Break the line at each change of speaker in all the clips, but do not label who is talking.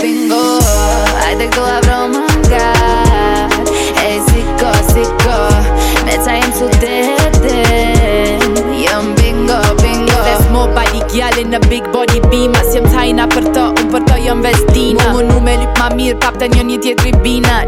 bingo, bingo ajde të këto më nga E ziko, ziko Me ca im su të heten Jëm bingo, bingo Dhe s'mo bali gjale në big body bima Si jëm tajna për të, unë për të jëm vestina Mu mu nu me lyp ma mirë, pap të një një tjetë ribina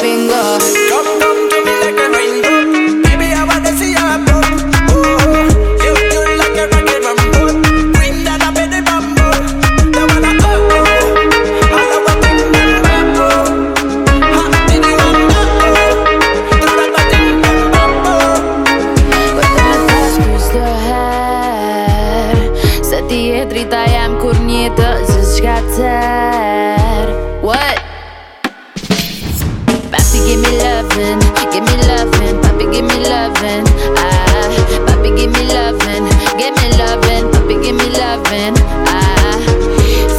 Pingo Grabëm kërë mi dake rrindu Baby, hava dhe si aga bro Ohoh Qëtër nga kërë ma Dharma Kuj ndëta ta pete më më Dama na omo Alla më t'inë Ha marti t'nje s'në më Kirutata dinit me më Më të pështë kërë sëher Së tije tri ta kur nje të tështë katsher Papi, give me lovin', give me lovin', Papi, give me lovin', ah. Papi, give me lovin', give me lovin', Papi, give me lovin', ah.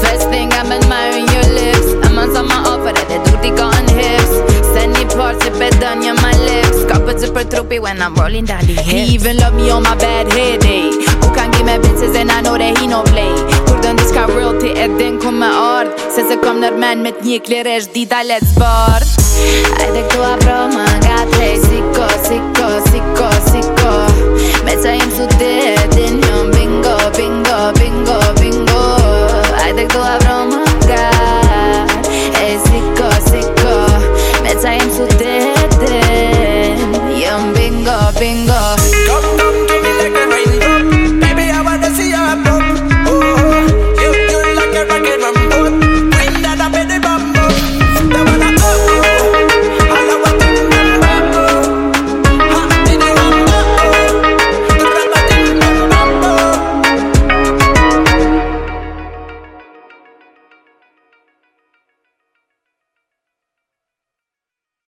First thing I'm admiring your lips. I'm on some offer that they do the cotton hips. Send me parts to bed on your my lips. Couple super troopy when I'm rolling down the hips. He even love me on my bad headache. Who can give me bitches and I know that Se se kom nërmen me t'njek liresh dita let's bërë Ajde ku a pro më nga t'lej Siko, siko, siko, siko